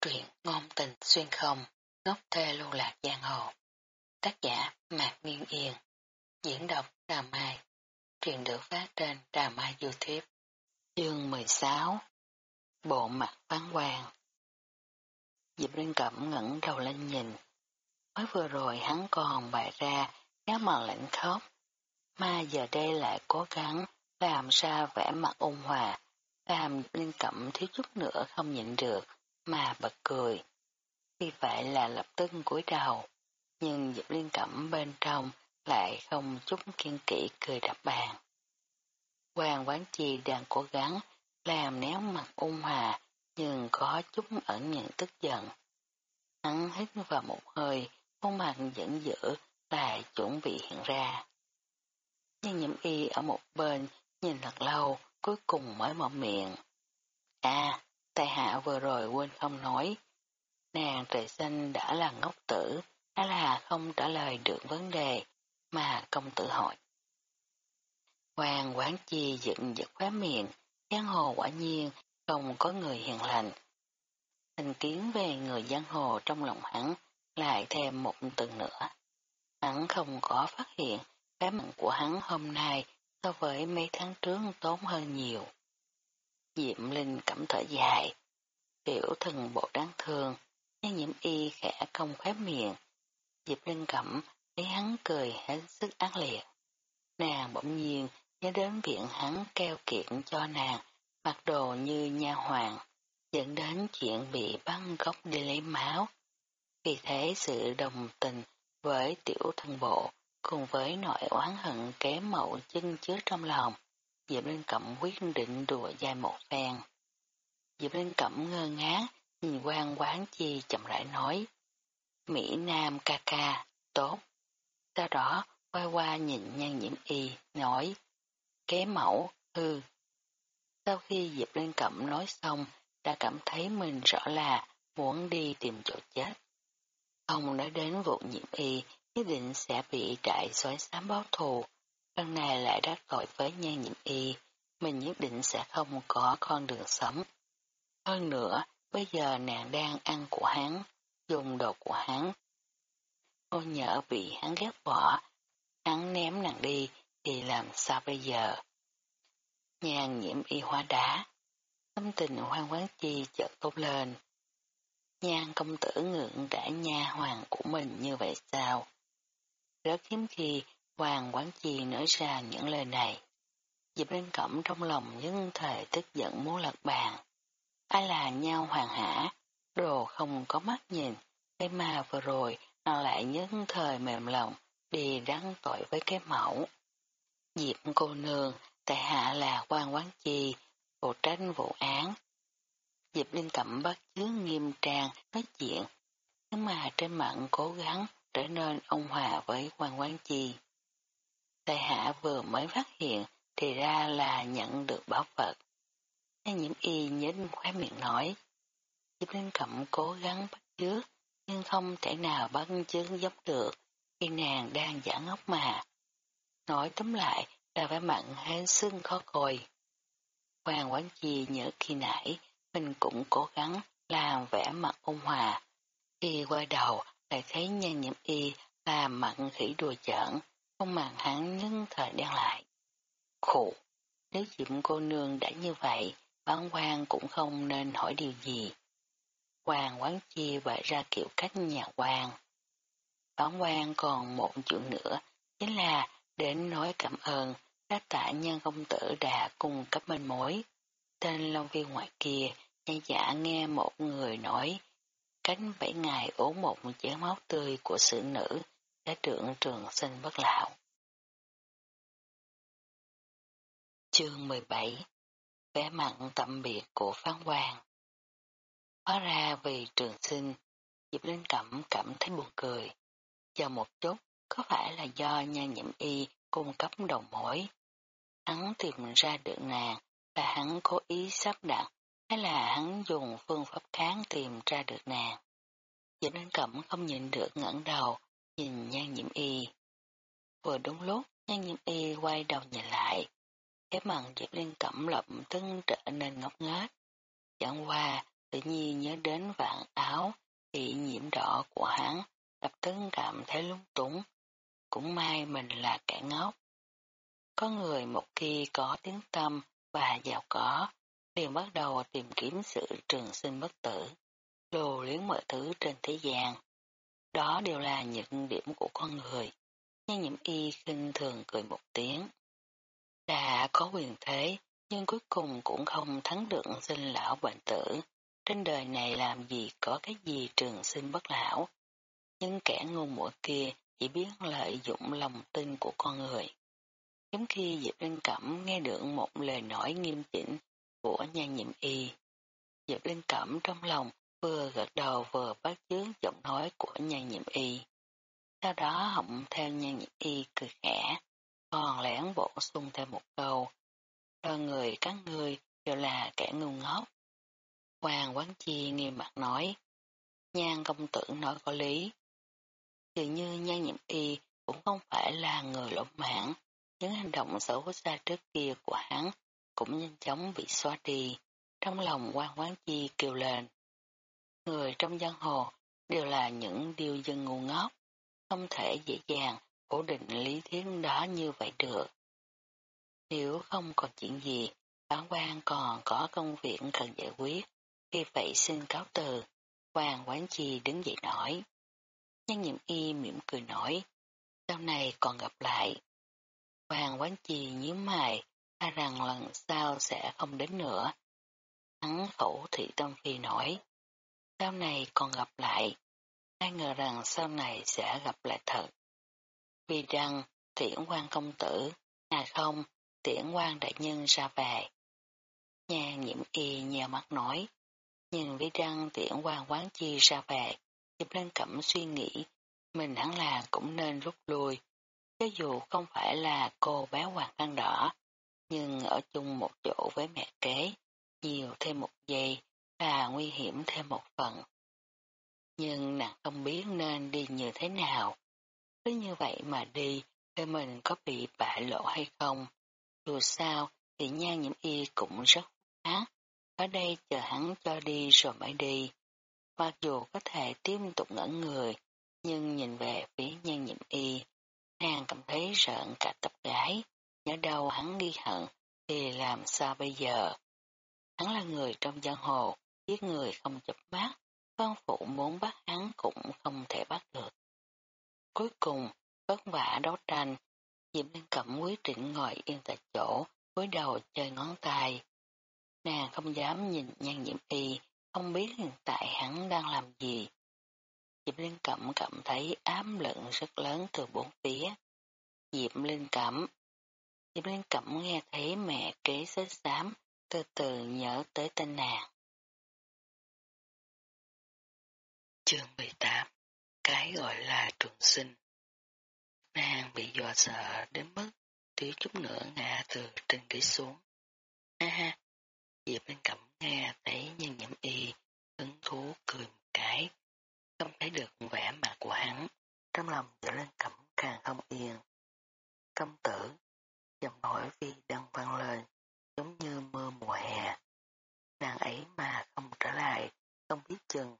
Truyện ngôn tình xuyên không, ngốc thê lưu lạc giang hồ. Tác giả Mạc Nguyên Yên. Diễn đọc Đà Mai. Truyện được phát trên Đà Mai Youtube. Chương 16 Bộ mặt phán quan Diệp liên Cẩm ngẩng đầu lên nhìn. Mới vừa rồi hắn còn bại ra, nhá màu lạnh khóc. Mà giờ đây lại cố gắng làm sao vẻ mặt ôn hòa, làm liên Cẩm thiếu chút nữa không nhịn được mà bật cười. Vì vậy là lập tức cúi đầu, nhưng Diệp Liên Cẩm bên trong lại không chút kiên kỵ cười đập bàn. Hoàng Quán Chi đang cố gắng làm néo mặt ung hòa, nhưng có chút ẩn nhận tức giận. Hắn hít vào một hơi, khuôn mặt giận dữ lại chuẩn bị hiện ra. Nhưng nhiễm y ở một bên nhìn thật lâu, cuối cùng mới mở miệng. À, Tại hạ vừa rồi quên không nói. Nàng trời sinh đã là ngốc tử, hay là không trả lời được vấn đề mà công tử hỏi. Hoàng quán chi dựng giật khóa miệng, giang hồ quả nhiên không có người hiền lành. Thành kiến về người giang hồ trong lòng hắn lại thêm một từ nữa. Hắn không có phát hiện cái mặn của hắn hôm nay so với mấy tháng trước tốn hơn nhiều. Diệm Linh cảm thở dài. Tiểu thần bộ đáng thương, nhưng nhiễm y khẽ không khép miệng. Diệp Linh cẩm thấy hắn cười hết sức ác liệt. Nàng bỗng nhiên nhớ đến viện hắn keo kiện cho nàng, mặc đồ như nha hoàng, dẫn đến chuyện bị băng gốc đi lấy máu. Vì thế sự đồng tình với tiểu thần bộ cùng với nỗi oán hận kém mậu chân chứa trong lòng Diệp Linh Cẩm quyết định đùa dài một phen. Diệp Linh Cẩm ngơ ngác, nhìn quan quán chi chậm rãi nói. Mỹ Nam ca ca, tốt. Sau đó, quay qua nhìn nhan nhiễm y, nói. Kế mẫu, hư. Sau khi Diệp Linh Cẩm nói xong, đã cảm thấy mình rõ là muốn đi tìm chỗ chết. Ông nói đến vụ nhiễm y, nhất định sẽ bị trại xói xám báo thù, lần này lại đắc tội với nhan nhiễm y, mình nhất định sẽ không có con đường sống. Hơn nữa, bây giờ nàng đang ăn của hắn, dùng đồ của hắn. Cô nhỡ bị hắn ghét bỏ, hắn ném nàng đi thì làm sao bây giờ? Nhan nhiễm y hóa đá, tâm tình hoang quán chi chợt tốt lên. Nhan công tử ngượng đã nha hoàng của mình như vậy sao? Rất hiếm khi Hoàng Quán Chi nói ra những lời này. Diệp Linh Cẩm trong lòng nhân thời tức giận muốn lật bàn. Ai là nhau hoàng hả, đồ không có mắt nhìn, cái mà vừa rồi nó lại nhân thời mềm lòng đi đăng tội với cái mẫu. Diệp cô nương, tại hạ là quan quán chi, phụ tranh vụ án. Diệp Linh Cẩm bắt chứa nghiêm trang nói chuyện, nhưng mà trên mặt cố gắng trở nên ông hòa với quan quán chi. Tại hạ vừa mới phát hiện thì ra là nhận được bảo vật. Nghe nhiễm y nhếch khóe miệng nói. Diệp Linh Cẩm cố gắng bắt chước, nhưng không thể nào bắt chước giống được khi nàng đang giả ngốc mà. Nói tóm lại là vẻ mặn hết xương khó coi. Hoàng Quán Chi nhớ khi nãy mình cũng cố gắng làm vẻ mặt ôn hòa. Khi quay đầu lại thấy nhan nhiễm y là mặn khỉ đùa giỡn, không màng hắn nhân thời đen lại. Khổ, nếu diệm cô nương đã như vậy, bán quan cũng không nên hỏi điều gì. Hoàng quán chi và ra kiểu cách nhà quan. Bán quan còn một chuyện nữa, chính là đến nói cảm ơn các tạ nhân công tử đã cung cấp manh mối. Tên Long Viên ngoài kia, nhai giả nghe một người nói, cánh bảy ngày uống một chén máu tươi của sự nữ thế trưởng trường sinh bất lão. Chương 17 Vẻ mặn tạm biệt của phán quan Hóa ra vì trường sinh, Diệp Linh Cẩm cảm thấy buồn cười. Chờ một chút, có phải là do nha nhiễm y cung cấp đầu mối? Hắn tìm ra được nàng là hắn cố ý sắp đặt hay là hắn dùng phương pháp kháng tìm ra được nàng? Diệp Linh Cẩm không nhìn được ngẩng đầu, nhìn nhan nhiễm y. Vừa đúng lúc, nhan nhiễm y quay đầu nhìn lại, cái màn Diệp Liên Cẩm lập tức trở nên ngốc nghếch. Chẳng qua, tự nhiên nhớ đến vạn áo bị nhiễm đỏ của hắn, lập tức cảm thấy lung túng. Cũng may mình là kẻ ngốc. Có người một khi có tiếng tâm và giàu có, liền bắt đầu tìm kiếm sự trường sinh bất tử, lồ liếng mọi thứ trên thế gian. Đó đều là những điểm của con người, nhưng nhiễm y khinh thường cười một tiếng. Đã có quyền thế, nhưng cuối cùng cũng không thắng được sinh lão bệnh tử. Trên đời này làm gì có cái gì trường sinh bất lão. Nhưng kẻ ngu muội kia chỉ biết lợi dụng lòng tin của con người. Giống khi Diệp Linh Cẩm nghe được một lời nói nghiêm chỉnh của nha nhiệm y. Diệp Linh Cẩm trong lòng vừa gật đầu vừa bắt chước giọng nói của nhan nhiệm y. Sau đó họng theo nhan nhiệm y cười khẽ, còn lẻn bổ sung thêm một câu. Đôi người các người đều là kẻ ngu ngốc. Hoàng Quán Chi nghiêm mặt nói, nhan công tử nói có lý. Dường như nhan nhiệm y cũng không phải là người lỗ mãn, những hành động xấu xa trước kia của hắn cũng nhanh chóng bị xóa đi. Trong lòng quan quán chi kêu lên. Người trong giang hồ đều là những điều dân ngu ngốc, không thể dễ dàng ổn định lý thuyết đó như vậy được. Nếu không còn chuyện gì, bản quan còn có công việc cần giải quyết, khi vậy xin cáo từ. Hoàng quán chi đứng dậy nói. Nhân nhiệm y mỉm cười nói, sau này còn gặp lại. Hoàng quán chi nhíu mày, ta rằng lần sau sẽ không đến nữa. Hắn khẩu thị tâm phi nổi. Sau này còn gặp lại. Ai ngờ rằng sau này sẽ gặp lại thật. Vì rằng tiễn quan công tử, à không, tiễn quan đại nhân ra về. Nhà nhiễm y nhờ mắt nói. Nhìn vi răng tiễn quan quán chi ra về, dịp lên cẩm suy nghĩ, mình hẳn là cũng nên rút lui. Cho dù không phải là cô bé hoàng khăn đỏ, nhưng ở chung một chỗ với mẹ kế, nhiều thêm một giây là nguy hiểm thêm một phần. Nhưng nàng không biết nên đi như thế nào. Cứ như vậy mà đi, thì mình có bị bại lộ hay không. Dù sao, thì nhan nhiễm y cũng rất khác. Ở đây chờ hắn cho đi rồi mới đi. Mặc dù có thể tiếp tục ngẩn người, nhưng nhìn về phía nhan nhiễm y, nàng cảm thấy rợn cả tập gái. Nhớ đâu hắn ghi hận, thì làm sao bây giờ? Hắn là người trong giang hồ, giết người không chập mắt, con phụ muốn bắt hắn cũng không thể bắt được. Cuối cùng, vất vả đấu tranh, Diệp Liên Cẩm quyết định ngồi yên tại chỗ, cúi đầu chơi ngón tay. Nàng không dám nhìn nhan nhiễm y, không biết hiện tại hắn đang làm gì. Diệp Liên Cẩm cảm thấy ám lận rất lớn từ bốn phía. Diệp Linh Cẩm Diệp Liên Cẩm nghe thấy mẹ kế xếp xám, từ từ nhớ tới tên nàng. Chương 18 Cái gọi là trường sinh Nàng bị dọa sợ đến mức thiếu chút nữa ngã từ trên ghế xuống. Ha ha, Diệp bên Cẩm nghe thấy nhân nhiễm y, hứng thú cười một cái, không thấy được vẻ mặt của hắn, trong lòng Diệp lên Cẩm càng không yên. Công tử, giọng hỏi vì đang vang lên, giống như mưa mùa hè. Nàng ấy mà không trở lại, không biết chừng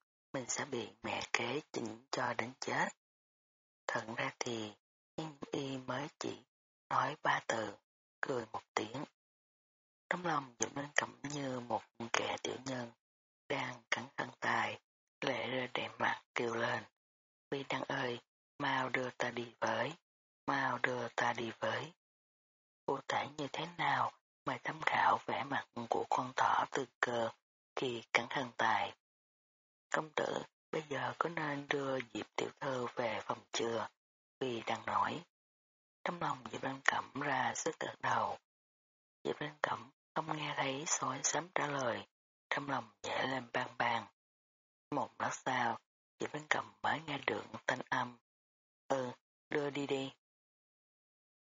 sẽ bị mẹ kế chỉnh cho đến chết. Thật ra thì, nhưng y mới chỉ nói ba từ, cười một tiếng. Trong lòng dựng lên cầm như một kẻ tiểu nhân, đang cắn thân tài, lệ rơi đẹp mặt kêu lên. Vi Đăng ơi, mau đưa ta đi với, mau đưa ta đi với. Cụ thể như thế nào mà tấm khảo vẻ mặt của con thỏ từ cơ khi cắn thân tài. Công tử, bây giờ có nên đưa Diệp Tiểu Thư về phòng chưa? Vì đang nói. Trong lòng Diệp Lan Cẩm ra sức gật đầu. Diệp Lan Cẩm không nghe thấy sói sám trả lời, trong lòng dễ lên bang bang. Một lát sau, Diệp Lan Cẩm mới nghe được thanh âm. Ừ, đưa đi đi.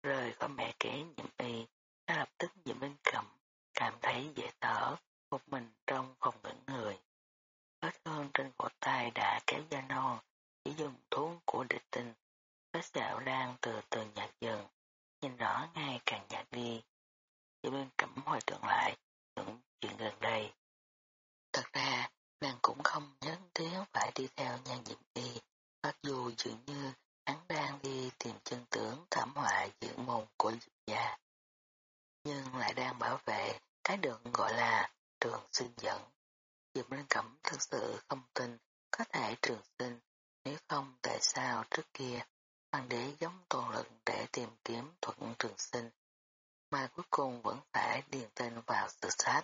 Rời có mẹ kế nhiễm y, đã lập tức Diệp Lan Cẩm cảm thấy dễ thở, một mình trong phòng ngẩn người. Vết thương trên cổ tay đã kéo ra non, chỉ dùng thuốc của địch tình. Vết sẹo đang từ từ nhạt dần, nhìn rõ ngay càng nhạt đi. Chỉ bên cẩm hồi tưởng lại những chuyện gần đây. Thật ra, nàng cũng không nhớ tiếng phải đi theo nhan diệm y, mặc dù dường như hắn đang đi tìm chân tướng thảm họa giữa môn của diệp gia. Nhưng lại đang bảo vệ cái được gọi là trường sinh dẫn. Diệp Linh Cẩm thực sự không tin có thể trường sinh, nếu không tại sao trước kia hoàng đế giống toàn lực để tìm kiếm thuận trường sinh, mà cuối cùng vẫn phải điền tên vào sự sát,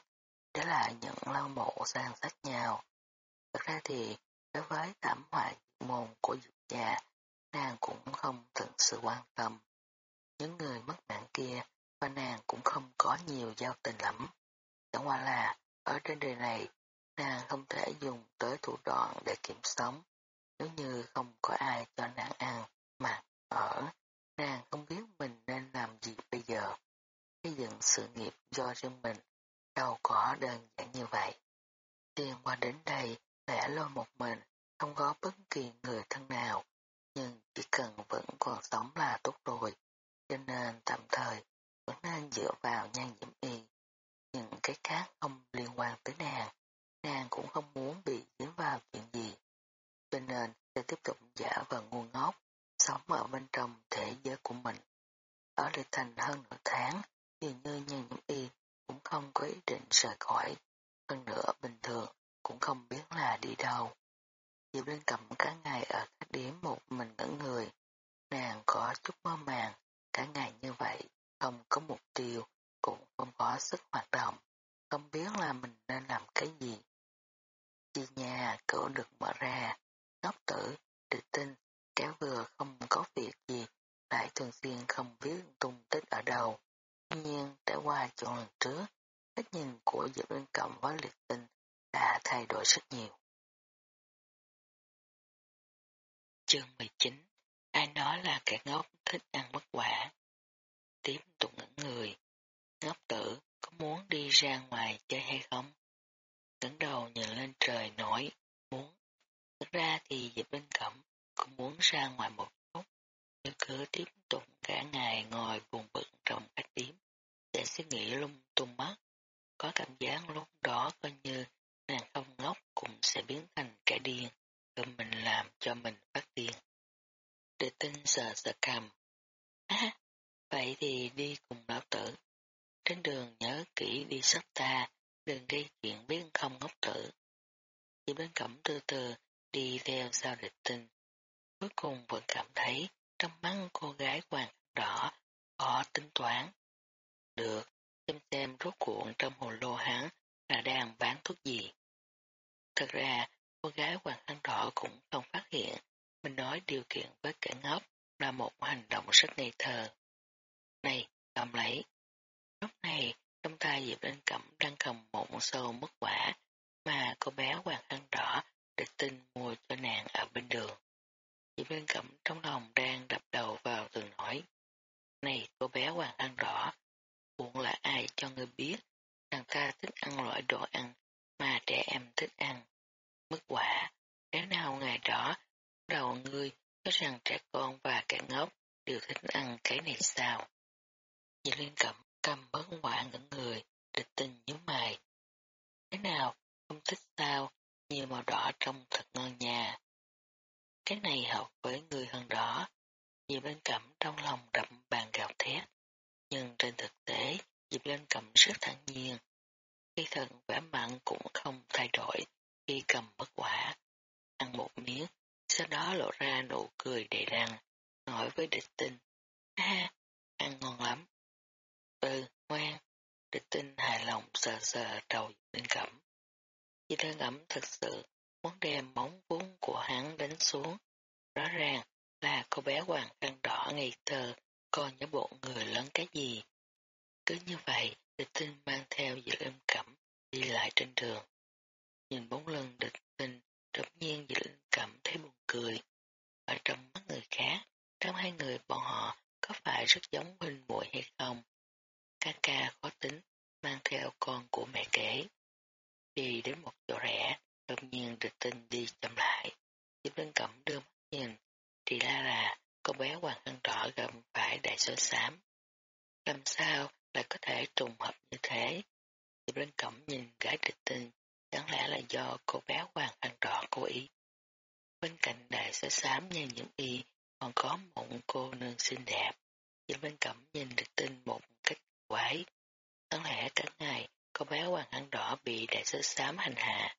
để lại những lao mộ sang sát nhau. Thật ra thì, đối với thảm họa môn Dạ, nàng cũng không thực sự quan tâm. Những người mất mạng kia và nàng cũng không có nhiều giao tình lắm. Chẳng qua là, ở trên đời này, nàng không thể dùng tới thủ đoạn để kiểm sống. Nếu như không có ai cho nàng ăn, mặc, ở, nàng không biết mình nên làm gì bây giờ. Xây dựng sự nghiệp do riêng mình, đâu có đơn giản như vậy. Tiền qua đến đây, lẻ loi một mình, không có bất kỳ người thân nào, nhưng chỉ cần vẫn còn sống là tốt rồi, cho nên tạm thời vẫn nên dựa vào nhan diễm y. Những cái khác không liên quan tới nàng, nàng cũng không muốn bị dính vào chuyện gì. Cho nên sẽ tiếp tục giả vờ ngu ngốc, sống ở bên trong thể giới của mình. Ở Lê Thành hơn nửa tháng, dường như nhan diễm y cũng không có ý định rời khỏi. Hơn nữa bình thường cũng không biết là đi đâu. Diệp Linh cầm cả ngày ở khách điếm một mình ngẩn người. Nàng có chút mơ màng, cả ngày như vậy, không có mục tiêu, cũng không có sức hoạt động, không biết là mình nên làm cái gì. Chi nhà cửa được mở ra, ngốc tử, địch tinh, kéo vừa không có việc gì, lại thường xuyên không biết tung tích ở đâu. Tuy nhiên, trải qua chuyện lần trước, cách nhìn của Diệp Linh Cộng với liệt tinh đã thay đổi rất nhiều. Chương 19 Ai nói là kẻ ngốc thích ăn mất quả. Tiếp tục ngẩn người. Ngốc tử có muốn đi ra ngoài chơi hay không? ngẩng đầu nhìn lên trời nói. Thực ra thì Diệp Linh Cẩm cũng muốn ra ngoài một chút. Nhưng cứ tiếp tục cả ngày ngồi buồn bực trong cách tím, để suy nghĩ lung tung mất. Có cảm giác lúc đó coi như nàng không ngốc cũng sẽ biến thành kẻ điên, tự mình làm cho mình phát điên. Để tinh sờ sờ cầm. À, vậy thì đi cùng lão tử. Trên đường nhớ kỹ đi sắp ta, đừng gây chuyện biến không ngốc tử. Chỉ bên cẩm từ từ đi theo sau địch tinh. Cuối cùng vẫn cảm thấy trong mắt cô gái hoàng đỏ có tính toán. Được, xem xem rốt cuộn trong hồ lô hắn là đang bán thuốc gì. Thật ra, cô gái hoàng khăn đỏ cũng không phát hiện mình nói điều kiện với kẻ ngốc là một hành động rất ngây thơ. Này, cầm lấy. Lúc này, trong tay Diệp Linh Cẩm đang cầm một sâu mất quả mà cô bé hoàng khăn đỏ để tin mua cho nàng ở bên đường chị Linh Cẩm trong lòng đang đập đầu vào tường nói. Này cô bé hoàng ăn đỏ, buồn là ai cho ngươi biết, nàng ta thích ăn loại đồ ăn mà trẻ em thích ăn. Mức quả, nếu nào ngày đó, đầu ngươi cho rằng trẻ con và kẻ ngốc đều thích ăn cái này sao? chị Liên Cẩm cầm bớt quả ngẩn người, địch tình nhớ mày. Thế nào, không thích sao, nhiều màu đỏ trong thật ngon nhà. Cái này hợp với người hơn đỏ, Diệp Liên Cẩm trong lòng đậm bàn gạo thét. Nhưng trên thực tế, Diệp Liên Cẩm rất thẳng nhiên. Khi thần vẻ mặn cũng không thay đổi khi cầm bất quả. Ăn một miếng, sau đó lộ ra nụ cười đầy răng, nói với địch tinh. Ha, ăn ngon lắm. Ừ, ngoan. Địch tinh hài lòng sờ sờ đầu lên cẩm. Chỉ đơn ẩm thật sự muốn đem móng vuông của hắn đánh xuống. Rõ ràng là cô bé hoàng răng đỏ ngây thơ, còn nhớ bộ người lớn cái gì. Cứ như vậy, địch tinh mang theo dự âm cẩm đi lại trên đường. Nhìn bóng lưng địch tinh, đột nhiên dự âm cẩm thấy buồn cười. Ở trong mắt người khác, trong hai người bọn họ có phải rất giống huynh muội hay không? Ca ca khó tính, mang theo con của mẹ kể. Đi đến một chỗ rẽ, đột nhiên địch tinh đi chậm lại. Diệp Linh Cẩm đưa mắt nhìn, thì ra là cô bé hoàng Hân đỏ gặp phải đại sơ sám Làm sao lại có thể trùng hợp như thế? Diệp Linh Cẩm nhìn gái địch tinh, chẳng lẽ là do cô bé hoàng Hân trọ cố ý. Bên cạnh đại sơ sám nhan nhiễm y còn có một cô nương xinh đẹp. Diệp bên cẩm nhìn địch tinh một cách quái. Chẳng lẽ cả ngày cô bé hoàng Hân đỏ bị đại sứ xám hành hạ.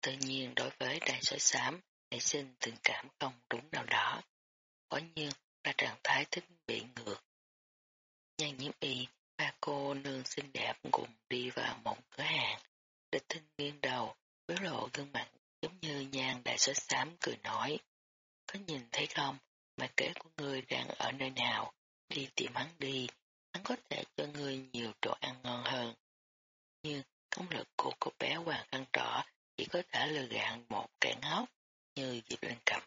Tự nhiên đối với đại sứ xám nảy sinh tình cảm không đúng nào đó. Quả nhiên là trạng thái thích bị ngược. Nhan nhiễm y ba cô nương xinh đẹp cùng đi vào một cửa hàng. Địch tinh nghiêng đầu, biểu lộ gương mặt giống như nhan đại sứ xám cười nói. Có nhìn thấy không, mà kế của người đang ở nơi nào, đi tìm hắn đi, hắn có thể cho người nhiều đồ ăn ngon hơn. Nhưng công lực của cô bé Hoàng Khăn Trọ chỉ có thể lừa gạt một kẻ ngốc như Diệp Linh Cẩm.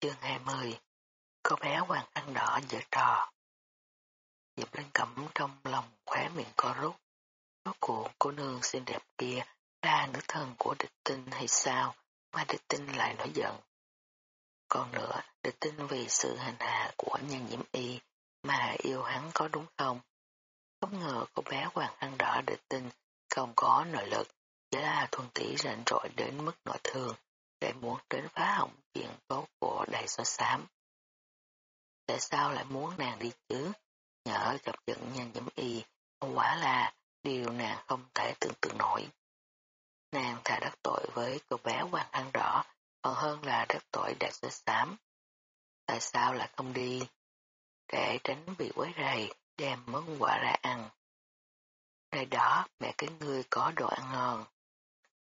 Chương 20 Cô bé Hoàng ăn Đỏ giữa trò Diệp Linh Cẩm trong lòng khóe miệng co rút. Rốt cuộc cô nương xinh đẹp kia là nữ thần của địch tinh hay sao mà địch tinh lại nổi giận. Còn nữa, địch tinh vì sự hành hạ của nhân nhiễm y mà yêu hắn có đúng không? Không ngờ cô bé hoàng ăn đỏ địch tinh không có nội lực, chỉ là thuần tỷ rảnh rỗi đến mức nội thương, để muốn đến phá hỏng chuyện tốt của đại số xám. Tại sao lại muốn nàng đi chứ? Nhỡ chọc giận nhanh nhiễm y, quả là điều nàng không thể tưởng tượng nổi. Nàng thà đắc tội với cô bé hoàng ăn đỏ, còn hơn là đắc tội đại sứ xám. Tại sao lại không đi? Để tránh bị quấy rầy, đem món quả ra ăn. Nơi đó mẹ cái ngươi có đồ ăn ngon.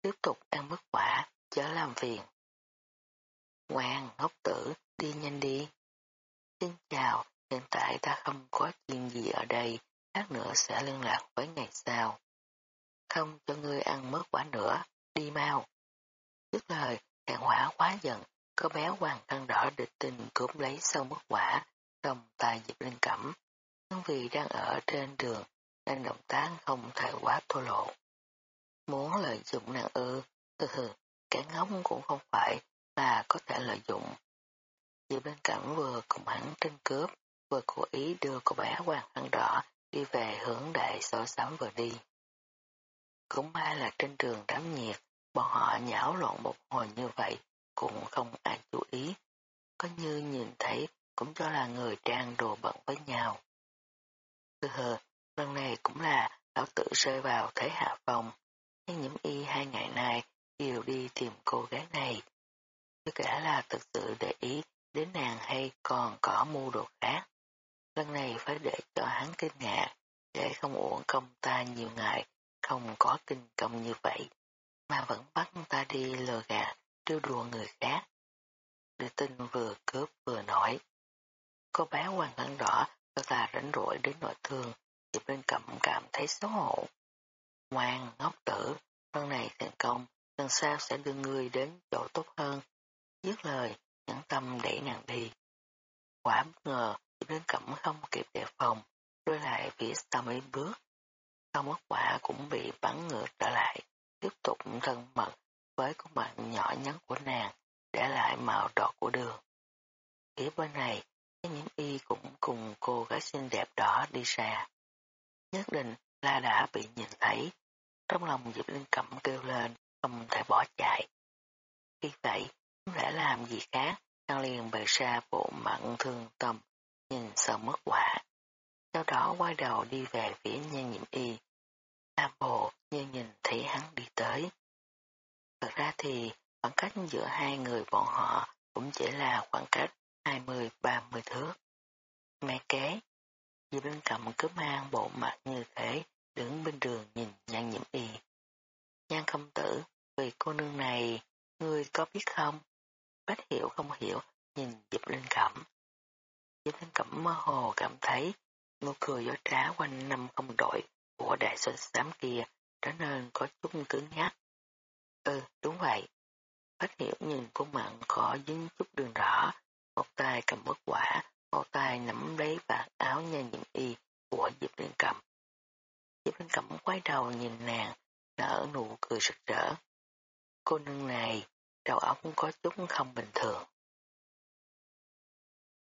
Tiếp tục ăn mất quả, chớ làm phiền. Ngoan, ngốc tử, đi nhanh đi. Xin chào, hiện tại ta không có chuyện gì ở đây, lát nữa sẽ liên lạc với ngày sau. Không cho ngươi ăn mất quả nữa, đi mau. Dứt lời, hàng hỏa quá giận, có bé hoàng khăn đỏ địch tình cướp lấy sâu mất quả, trong tay dịp lên cẩm. Nhưng vì đang ở trên đường, nên động tác không thể quá thô lộ. Muốn lợi dụng nàng ư, hừ hừ, kẻ ngóng cũng không phải là có thể lợi dụng. Diệp Linh Cẩm vừa cùng hắn tranh cướp, vừa cố ý đưa cô bé hoàng khăn đỏ đi về hướng đại sở sắm vừa đi. Cũng may là trên đường đám nhiệt, bọn họ nhảo lộn một hồi như vậy, cũng không ai chú ý. Có như nhìn thấy cũng cho là người trang đồ bận với nhau. Hừ hừ, lần này cũng là lão tử rơi vào thế hạ phòng, nhiễm y hai ngày nay đều đi tìm cô gái này. Tất cả là thực sự để ý đến nàng hay còn có mưu đồ khác. Lần này phải để cho hắn kinh ngạc, để không uổng công ta nhiều ngày, không có kinh công như vậy, mà vẫn bắt ta đi lừa gạt, trêu đùa người khác. Đưa tin vừa cướp vừa nói. Cô bé hoàng ngân đỏ thật là rảnh rỗi đến nội thương, thì bên cẩm cảm thấy xấu hổ. Ngoan, ngốc tử, lần này thành công, lần sau sẽ đưa người đến chỗ tốt hơn. Dứt lời, nhẫn tâm đẩy nàng đi. Quả bất ngờ, đến cẩm không kịp đề phòng, đôi lại phía sau mấy bước. Sau mất quả cũng bị bắn ngược trở lại, tiếp tục thân mật với con bạn nhỏ nhắn của nàng, để lại màu đỏ của đường. Phía bên này, nhiễm y cũng cùng cô gái xinh đẹp đó đi xa. Nhất định là đã bị nhìn thấy. Trong lòng Diệp Linh Cẩm kêu lên, không thể bỏ chạy. Khi vậy, không thể làm gì khác, nàng liền bày ra bộ mặn thương tâm, nhìn sợ mất quả. Sau đó quay đầu đi về phía nhân nhiệm y. A bộ như nhìn thấy hắn đi tới. Thật ra thì khoảng cách giữa hai người bọn họ cũng chỉ là khoảng cách 20-30 thước. Mẹ kế, Diệp Linh Cầm cứ mang bộ mặt như thế, đứng bên đường nhìn nhan nhiễm y. Nhan công tử, vì cô nương này, ngươi có biết không? Bách hiểu không hiểu, nhìn Diệp Linh Cẩm. Diệp Linh Cẩm mơ hồ cảm thấy, nụ cười gió trá quanh năm không đổi của đại sơn xám kia trở nên có chút cứng nhắc. Ừ, đúng vậy. Bách hiểu nhìn cô mặn có dính chút đường đỏ, một tay cầm bất quả, một tay nắm lấy vạt áo nhan nhiễm y của Diệp Liên Cầm. Diệp Linh Cẩm quay đầu nhìn nàng, nở nụ cười rực rỡ. Cô nương này, đầu óc có chút không bình thường.